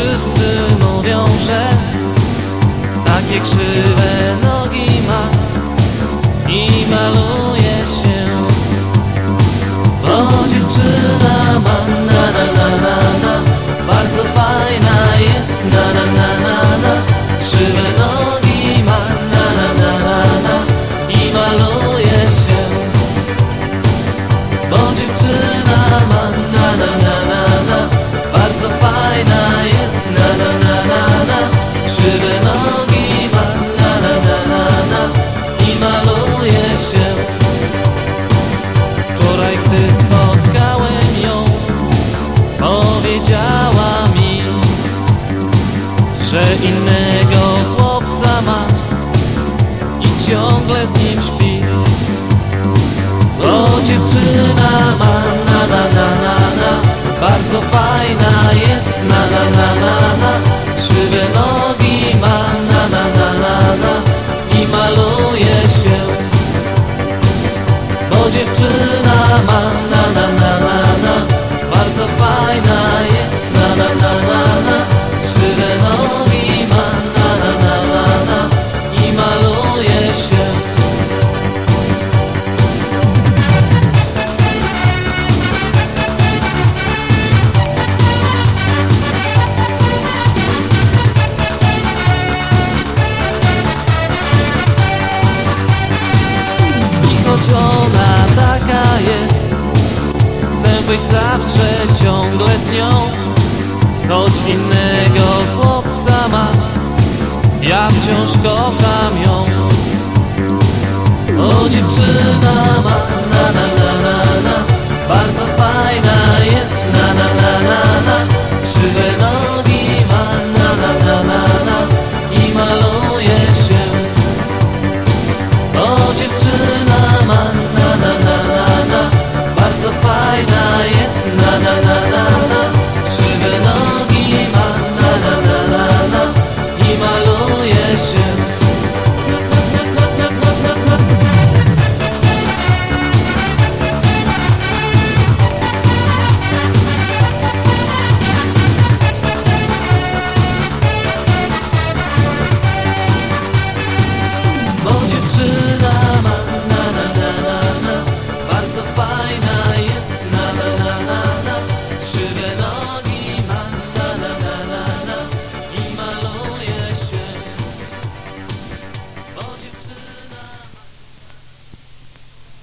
Wszyscy mówią, że takie krzywe urodzona taka jest. Chcę być zawsze ciągle z nią. Choć innego chłopca ma. Ja wciąż kocham ją. O dziewczyna ma